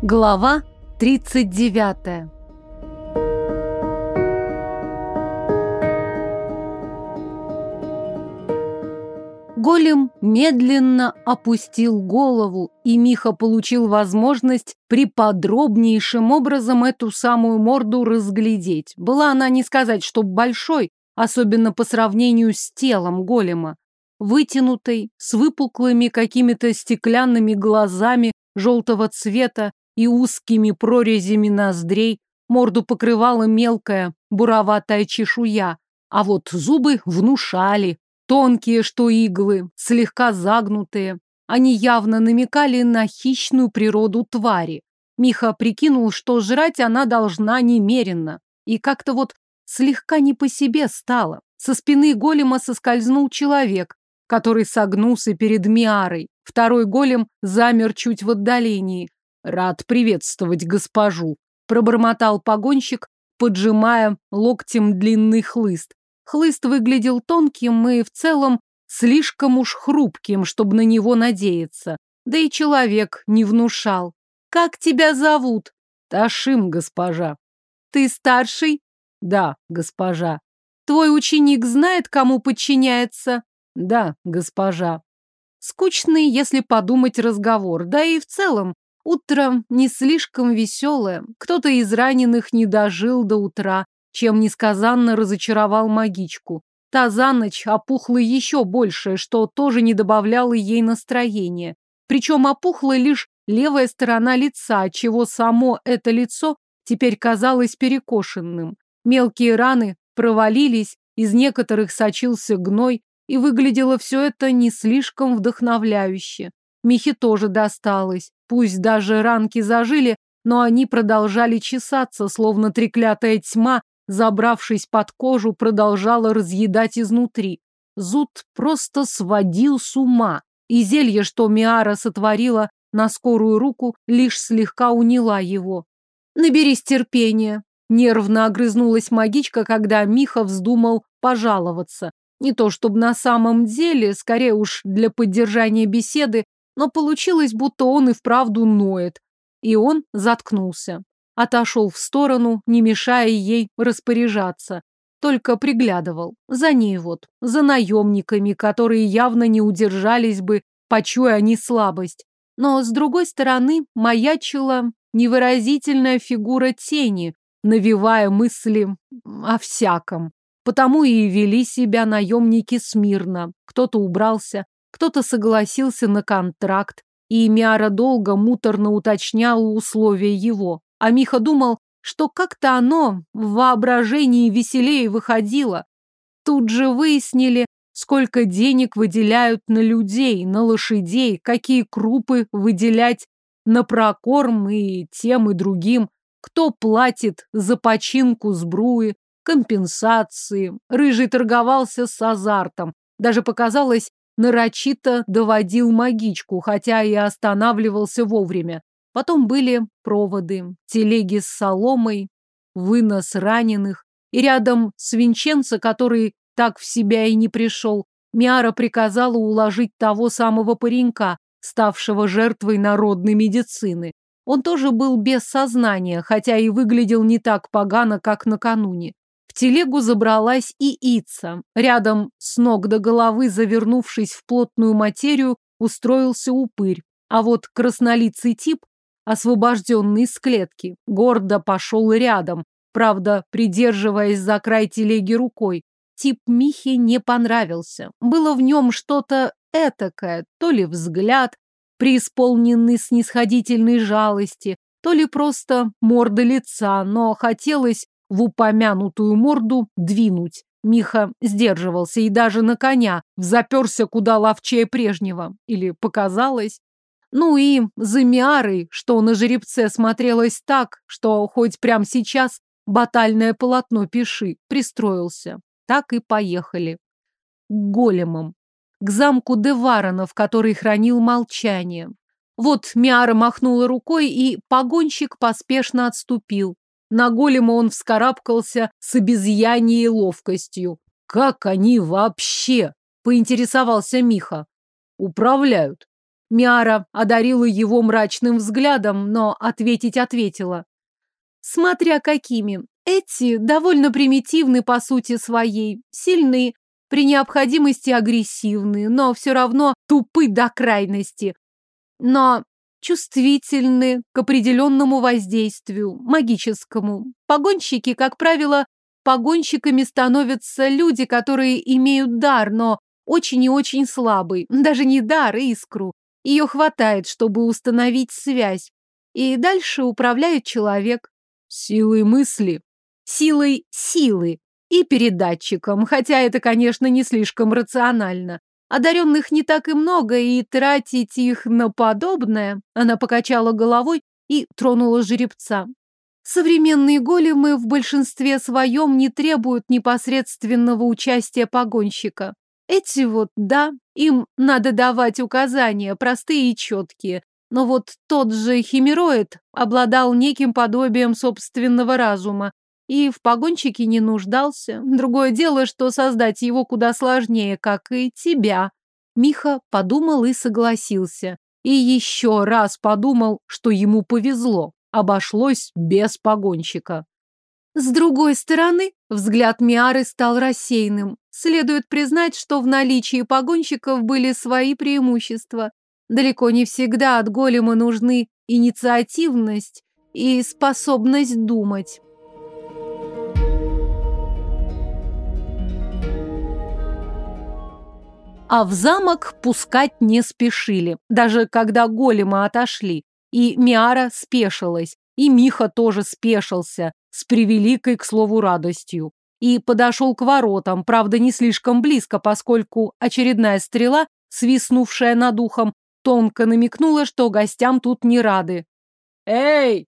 Глава 39 Голем медленно опустил голову, и Миха получил возможность при подробнейшем образом эту самую морду разглядеть. Была она не сказать, что большой, особенно по сравнению с телом голема. Вытянутой, с выпуклыми какими-то стеклянными глазами желтого цвета и узкими прорезями ноздрей, морду покрывала мелкая буроватая чешуя, а вот зубы внушали, Тонкие, что иглы, слегка загнутые. Они явно намекали на хищную природу твари. Миха прикинул, что жрать она должна немеренно. И как-то вот слегка не по себе стало. Со спины голема соскользнул человек, который согнулся перед Миарой. Второй голем замер чуть в отдалении. «Рад приветствовать госпожу», — пробормотал погонщик, поджимая локтем длинный хлыст. Хлыст выглядел тонким и в целом слишком уж хрупким, чтобы на него надеяться. Да и человек не внушал. «Как тебя зовут?» «Ташим, госпожа». «Ты старший?» «Да, госпожа». «Твой ученик знает, кому подчиняется?» «Да, госпожа». Скучный, если подумать, разговор. Да и в целом, утро не слишком веселое. Кто-то из раненых не дожил до утра, чем несказанно разочаровал магичку. Та за ночь опухла еще больше, что тоже не добавляло ей настроения. Причем опухла лишь левая сторона лица, чего само это лицо теперь казалось перекошенным. Мелкие раны провалились, из некоторых сочился гной, и выглядело все это не слишком вдохновляюще. Михе тоже досталось. Пусть даже ранки зажили, но они продолжали чесаться, словно треклятая тьма забравшись под кожу, продолжала разъедать изнутри. Зуд просто сводил с ума, и зелье, что Миара сотворила на скорую руку, лишь слегка уняла его. «Наберись терпения», — нервно огрызнулась магичка, когда Миха вздумал пожаловаться. Не то чтобы на самом деле, скорее уж для поддержания беседы, но получилось, будто он и вправду ноет. И он заткнулся отошел в сторону, не мешая ей распоряжаться. Только приглядывал. За ней вот, за наемниками, которые явно не удержались бы, почуя они слабость. Но, с другой стороны, маячила невыразительная фигура тени, навевая мысли о всяком. Потому и вели себя наемники смирно. Кто-то убрался, кто-то согласился на контракт, и Миара долго муторно уточняла условия его. А Миха думал, что как-то оно в воображении веселее выходило. Тут же выяснили, сколько денег выделяют на людей, на лошадей, какие крупы выделять на прокорм и тем и другим, кто платит за починку сбруи, компенсации. Рыжий торговался с азартом. Даже показалось, нарочито доводил магичку, хотя и останавливался вовремя. Потом были проводы, телеги с соломой, вынос раненых. И рядом свинченца, который так в себя и не пришел, Миара приказала уложить того самого паренька, ставшего жертвой народной медицины. Он тоже был без сознания, хотя и выглядел не так погано, как накануне. В телегу забралась и Ица. Рядом, с ног до головы, завернувшись в плотную материю, устроился упырь. А вот краснолицый тип освобожденный из клетки, гордо пошел рядом, правда, придерживаясь за край телеги рукой. Тип Михи не понравился. Было в нем что-то этакое, то ли взгляд, преисполненный снисходительной жалости, то ли просто морда лица, но хотелось в упомянутую морду двинуть. Миха сдерживался и даже на коня заперся куда ловчее прежнего. Или показалось. Ну и за Миарой, что на жеребце смотрелось так, что хоть прямо сейчас батальное полотно пиши, пристроился. Так и поехали. К големам. К замку Деваронов, который хранил молчание. Вот Миара махнула рукой, и погонщик поспешно отступил. На голема он вскарабкался с обезьяньей ловкостью. «Как они вообще?» – поинтересовался Миха. «Управляют. Миара одарила его мрачным взглядом, но ответить ответила. Смотря какими. Эти довольно примитивны по сути своей, сильны, при необходимости агрессивны, но все равно тупы до крайности. Но чувствительны к определенному воздействию, магическому. Погонщики, как правило, погонщиками становятся люди, которые имеют дар, но очень и очень слабый. Даже не дар, а искру. Ее хватает, чтобы установить связь. И дальше управляет человек. Силой мысли. Силой силы. И передатчиком, хотя это, конечно, не слишком рационально. Одаренных не так и много, и тратить их на подобное... Она покачала головой и тронула жеребца. Современные големы в большинстве своем не требуют непосредственного участия погонщика. Эти вот, да, им надо давать указания, простые и четкие. Но вот тот же химероид обладал неким подобием собственного разума и в погонщике не нуждался. Другое дело, что создать его куда сложнее, как и тебя. Миха подумал и согласился. И еще раз подумал, что ему повезло. Обошлось без погонщика. С другой стороны, взгляд Миары стал рассеянным. Следует признать, что в наличии погонщиков были свои преимущества. Далеко не всегда от голема нужны инициативность и способность думать. А в замок пускать не спешили, даже когда големы отошли. И Миара спешилась, и Миха тоже спешился, с превеликой, к слову, радостью. И подошел к воротам, правда, не слишком близко, поскольку очередная стрела, свистнувшая над ухом, тонко намекнула, что гостям тут не рады. «Эй!»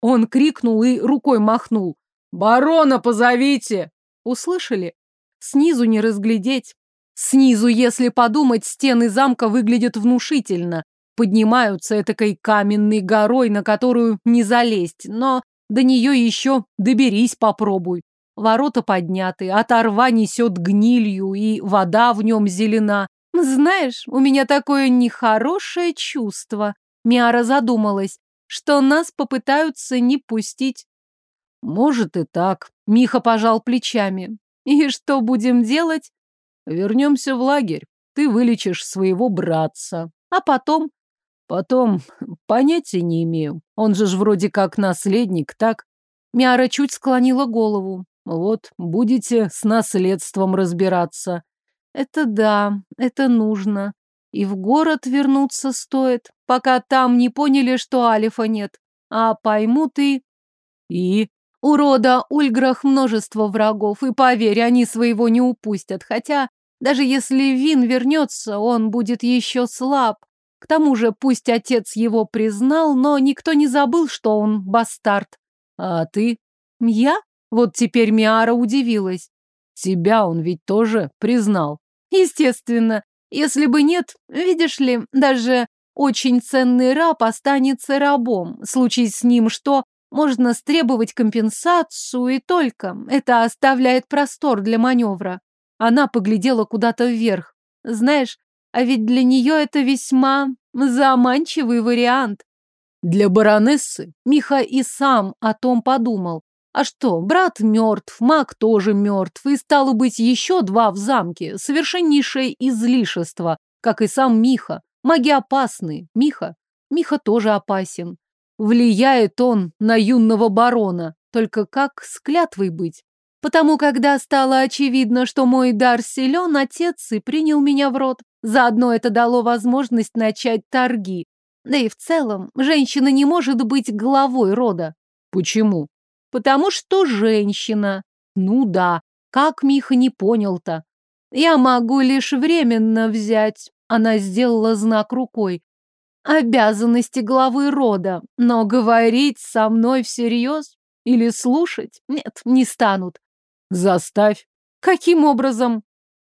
Он крикнул и рукой махнул. «Барона позовите!» Услышали? Снизу не разглядеть. Снизу, если подумать, стены замка выглядят внушительно. Поднимаются этакой каменной горой, на которую не залезть, но до нее еще доберись попробуй. Ворота подняты, от орва несет гнилью, и вода в нем зелена. Знаешь, у меня такое нехорошее чувство. Миара задумалась, что нас попытаются не пустить. Может и так. Миха пожал плечами. И что будем делать? Вернемся в лагерь. Ты вылечишь своего братца. А потом? Потом понятия не имею. Он же ж вроде как наследник, так? Мяра чуть склонила голову. Вот, будете с наследством разбираться. Это да, это нужно. И в город вернуться стоит, пока там не поняли, что Алифа нет. А поймут и... И? У рода Ульграх множество врагов, и поверь, они своего не упустят, хотя даже если Вин вернется, он будет еще слаб. К тому же, пусть отец его признал, но никто не забыл, что он бастард. А ты? Я? Вот теперь Миара удивилась. Тебя он ведь тоже признал. Естественно. Если бы нет, видишь ли, даже очень ценный раб останется рабом. Случись с ним что, можно стребовать компенсацию и только. Это оставляет простор для маневра. Она поглядела куда-то вверх. Знаешь, а ведь для нее это весьма заманчивый вариант. Для баронессы Миха и сам о том подумал. А что, брат мертв, маг тоже мертв, и стало быть еще два в замке. Совершеннейшее излишество, как и сам Миха. Маги опасны. Миха? Миха тоже опасен. Влияет он на юного барона. Только как с клятвой быть? Потому, когда стало очевидно, что мой дар силен, отец и принял меня в рот. Заодно это дало возможность начать торги. Да и в целом, женщина не может быть главой рода. Почему? Потому что женщина. Ну да, как Миха не понял-то. Я могу лишь временно взять. Она сделала знак рукой. Обязанности главы рода, но говорить со мной всерьез или слушать? Нет, не станут. Заставь. Каким образом?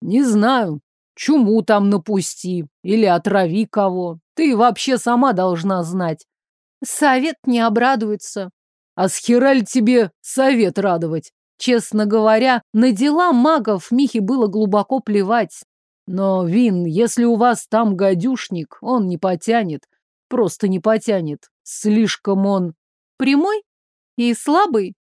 Не знаю. Чуму там напусти или отрави кого. Ты вообще сама должна знать. Совет не обрадуется. А с хераль тебе совет радовать? Честно говоря, на дела магов Михе было глубоко плевать. Но, Вин, если у вас там гадюшник, он не потянет. Просто не потянет. Слишком он... Прямой? И слабый?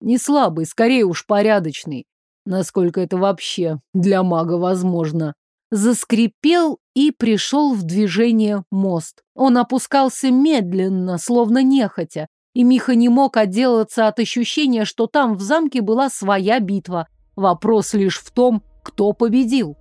Не слабый, скорее уж порядочный. Насколько это вообще для мага возможно. Заскрипел и пришел в движение мост. Он опускался медленно, словно нехотя, и Миха не мог отделаться от ощущения, что там в замке была своя битва. Вопрос лишь в том, кто победил.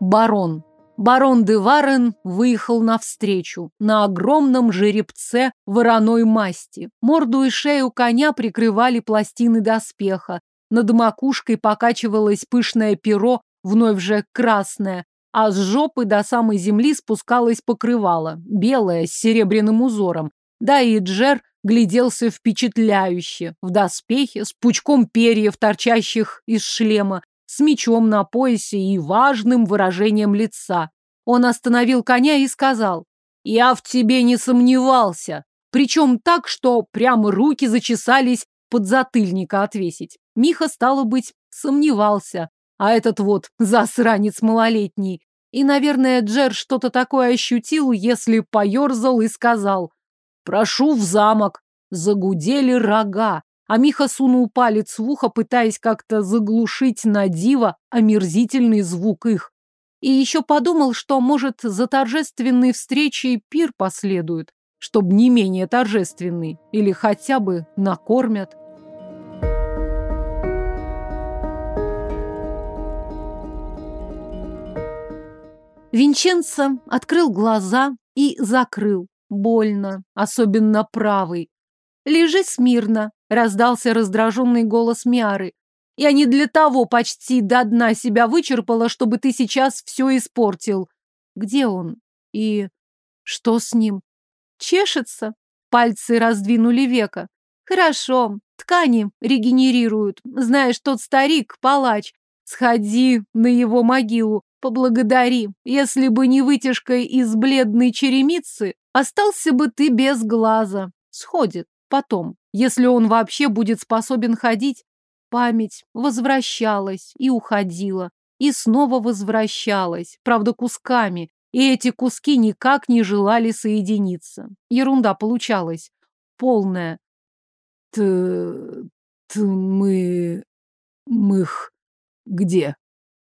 Барон. Барон де Варен выехал навстречу на огромном жеребце вороной масти. Морду и шею коня прикрывали пластины доспеха. Над макушкой покачивалось пышное перо, вновь же красное, а с жопы до самой земли спускалось покрывало, белое, с серебряным узором. Да и Джер гляделся впечатляюще, в доспехе, с пучком перьев, торчащих из шлема, с мечом на поясе и важным выражением лица. Он остановил коня и сказал, «Я в тебе не сомневался». Причем так, что прямо руки зачесались под затыльника отвесить. Миха, стало быть, сомневался. А этот вот засранец малолетний. И, наверное, Джер что-то такое ощутил, если поерзал и сказал, «Прошу в замок». Загудели рога а Миха сунул палец в ухо, пытаясь как-то заглушить на диво омерзительный звук их. И еще подумал, что, может, за торжественной встречей пир последует, чтобы не менее торжественный, или хотя бы накормят. Винченцо открыл глаза и закрыл. Больно, особенно правый. «Лежи смирно», — раздался раздраженный голос Миары. «Я не для того почти до дна себя вычерпала, чтобы ты сейчас все испортил. Где он? И что с ним? Чешется?» Пальцы раздвинули века. «Хорошо, ткани регенерируют. Знаешь, тот старик, палач, сходи на его могилу, поблагодари. Если бы не вытяжка из бледной черемицы, остался бы ты без глаза. Сходит. Потом, если он вообще будет способен ходить, память возвращалась и уходила, и снова возвращалась, правда, кусками, и эти куски никак не желали соединиться. Ерунда получалась. Полная. Т... Т... мы... мых... где?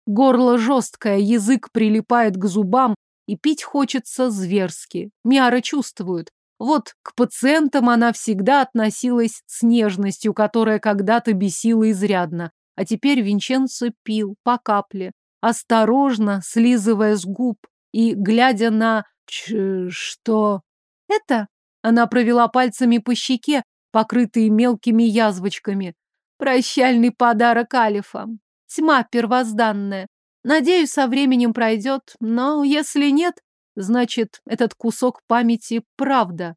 Горло жесткое, язык прилипает к зубам, и пить хочется зверски. Миара чувствует. Вот к пациентам она всегда относилась с нежностью, которая когда-то бесила изрядно. А теперь Винченцо пил по капле, осторожно слизывая с губ и глядя на... Ч... что... Это? Она провела пальцами по щеке, покрытые мелкими язвочками. Прощальный подарок Алифа. Тьма первозданная. Надеюсь, со временем пройдет, но если нет, Значит, этот кусок памяти правда.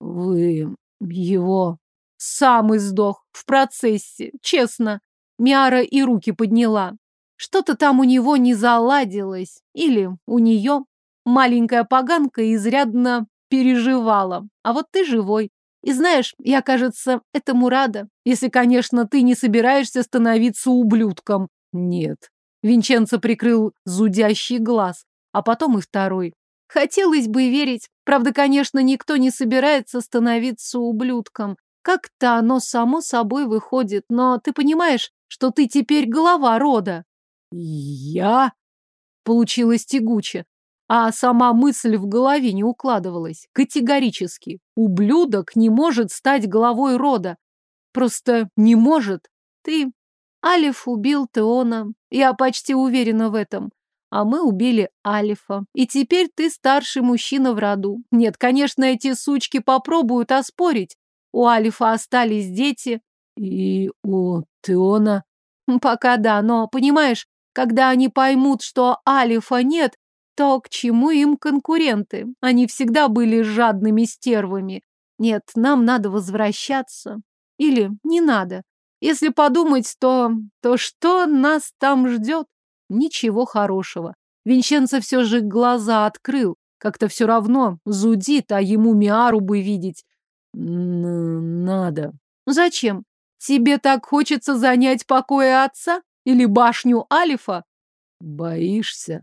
Вы его... Сам издох. В процессе. Честно. Миара и руки подняла. Что-то там у него не заладилось. Или у нее. Маленькая поганка изрядно переживала. А вот ты живой. И знаешь, я, кажется, этому рада. Если, конечно, ты не собираешься становиться ублюдком. Нет. Винченцо прикрыл зудящий глаз, а потом и второй. Хотелось бы верить. Правда, конечно, никто не собирается становиться ублюдком. Как-то оно само собой выходит, но ты понимаешь, что ты теперь глава рода. Я? Получилось тягуче. А сама мысль в голове не укладывалась. Категорически. Ублюдок не может стать главой рода. Просто не может. Ты... Алиф убил Теона. Я почти уверена в этом а мы убили Алифа. И теперь ты старший мужчина в роду. Нет, конечно, эти сучки попробуют оспорить. У Алифа остались дети. И у Теона? Пока да, но, понимаешь, когда они поймут, что Алифа нет, то к чему им конкуренты? Они всегда были жадными стервами. Нет, нам надо возвращаться. Или не надо. Если подумать, то... то что нас там ждет? Ничего хорошего. Винченцо все же глаза открыл. Как-то все равно зудит, а ему Миару бы видеть. Надо. Зачем? Тебе так хочется занять покои отца? Или башню Алифа? Боишься?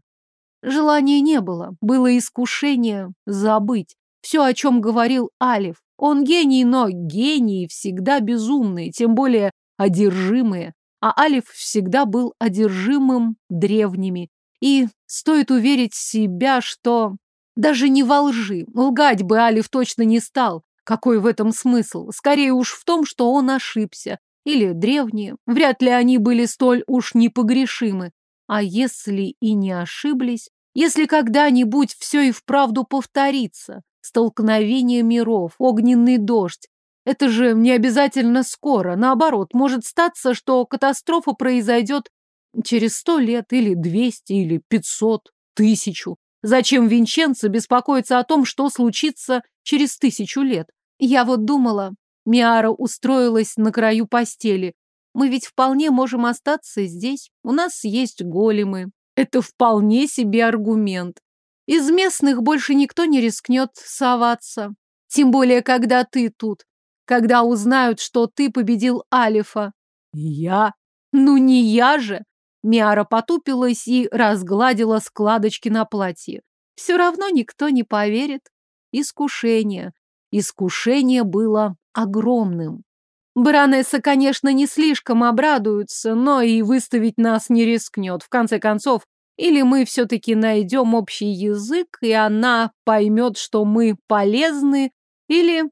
Желания не было. Было искушение забыть. Все, о чем говорил Алиф. Он гений, но гении всегда безумные, тем более одержимые. А Алиф всегда был одержимым древними. И стоит уверить себя, что даже не во лжи. Лгать бы Алиф точно не стал. Какой в этом смысл? Скорее уж в том, что он ошибся. Или древние. Вряд ли они были столь уж непогрешимы. А если и не ошиблись? Если когда-нибудь все и вправду повторится? Столкновение миров, огненный дождь. Это же не обязательно скоро. Наоборот, может статься, что катастрофа произойдет через сто лет или двести или пятьсот, тысячу. Зачем Винченцо беспокоиться о том, что случится через тысячу лет? Я вот думала, Миара устроилась на краю постели. Мы ведь вполне можем остаться здесь. У нас есть големы. Это вполне себе аргумент. Из местных больше никто не рискнет соваться. Тем более, когда ты тут. Когда узнают, что ты победил Алифа. Я? Ну не я же. Миара потупилась и разгладила складочки на платье. Все равно никто не поверит. Искушение. Искушение было огромным. Баронесса, конечно, не слишком обрадуется, но и выставить нас не рискнет. В конце концов, или мы все-таки найдем общий язык, и она поймет, что мы полезны, или...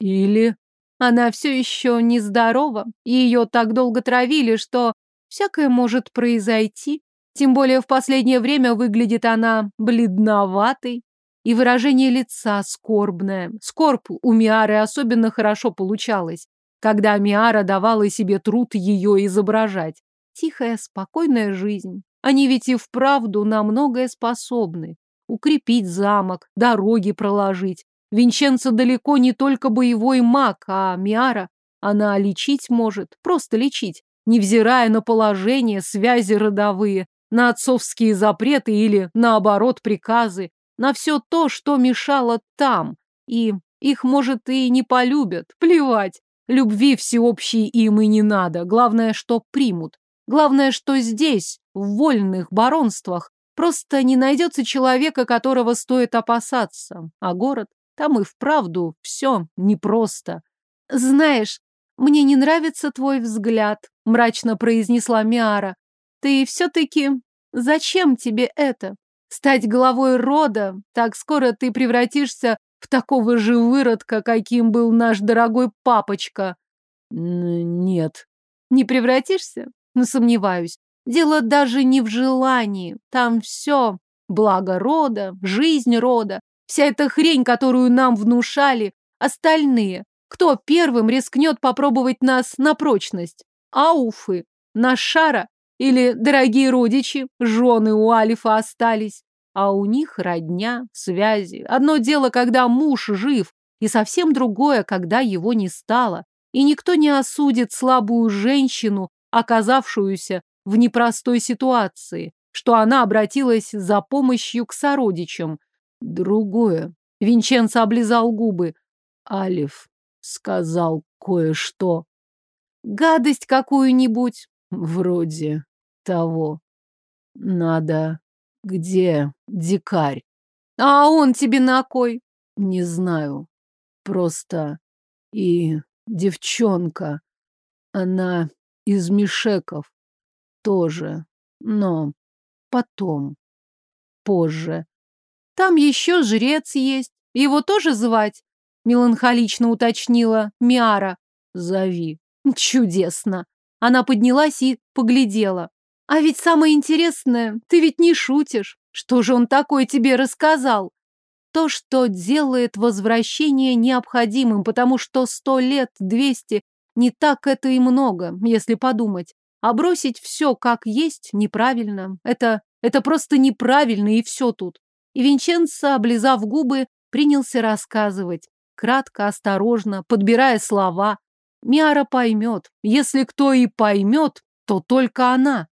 Или... Она все еще нездорова, и ее так долго травили, что Всякое может произойти. Тем более в последнее время выглядит она бледноватой. И выражение лица скорбное. Скорб у Миары особенно хорошо получалось, когда Миара давала себе труд ее изображать. Тихая, спокойная жизнь. Они ведь и вправду на многое способны. Укрепить замок, дороги проложить. Винченцо далеко не только боевой маг, а Миара. Она лечить может, просто лечить невзирая на положение, связи родовые, на отцовские запреты или, наоборот, приказы, на все то, что мешало там. И их, может, и не полюбят, плевать. Любви всеобщей им и не надо. Главное, что примут. Главное, что здесь, в вольных баронствах, просто не найдется человека, которого стоит опасаться. А город, там и вправду все непросто. Знаешь, мне не нравится твой взгляд, мрачно произнесла Миара. Ты все-таки... Зачем тебе это? Стать главой рода? Так скоро ты превратишься в такого же выродка, каким был наш дорогой папочка. Нет. Не превратишься? Ну, сомневаюсь. Дело даже не в желании. Там все. Благо рода, жизнь рода. Вся эта хрень, которую нам внушали. Остальные. Кто первым рискнет попробовать нас на прочность? ауфы, нашара или дорогие родичи, жены у Алифа остались. А у них родня, связи. Одно дело, когда муж жив, и совсем другое, когда его не стало. И никто не осудит слабую женщину, оказавшуюся в непростой ситуации, что она обратилась за помощью к сородичам. Другое. Винченцо облизал губы. Алиф сказал кое-что. Гадость какую-нибудь? Вроде того. Надо... Где дикарь? А он тебе на кой? Не знаю. Просто... И девчонка. Она из Мишеков. Тоже. Но потом. Позже. Там еще жрец есть. Его тоже звать? Меланхолично уточнила Миара. Зови. Чудесно. Она поднялась и поглядела. А ведь самое интересное, ты ведь не шутишь. Что же он такое тебе рассказал? То, что делает возвращение необходимым, потому что сто лет, двести, не так это и много, если подумать. А бросить все как есть неправильно. Это, это просто неправильно, и все тут. И Винченцо, облизав губы, принялся рассказывать. Кратко, осторожно, подбирая слова, Миара поймет. Если кто и поймет, то только она.